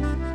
Bye.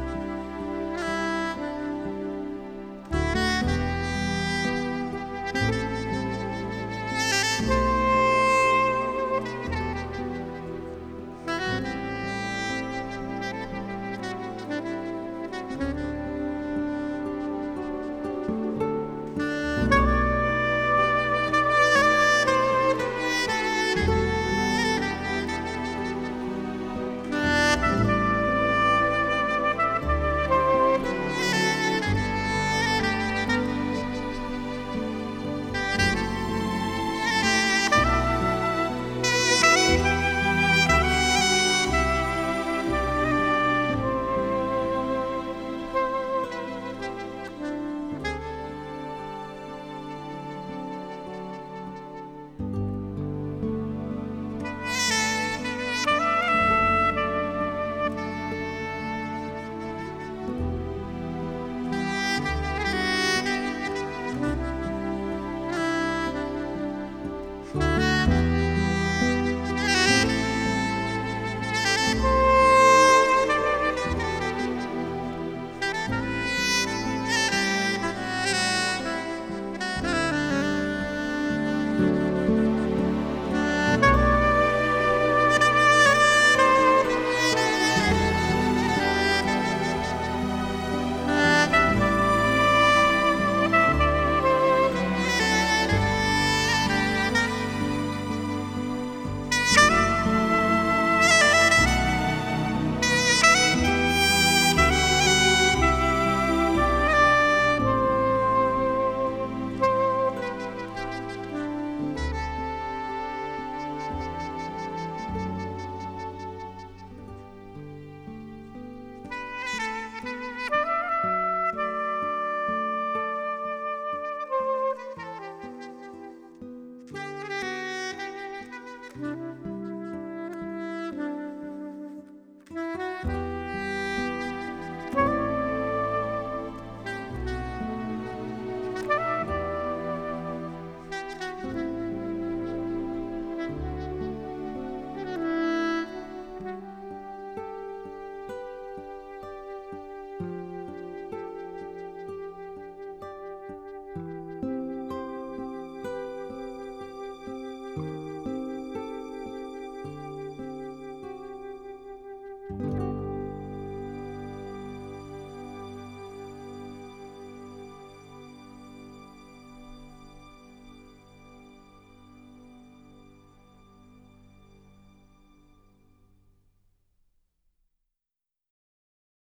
Mm-hmm.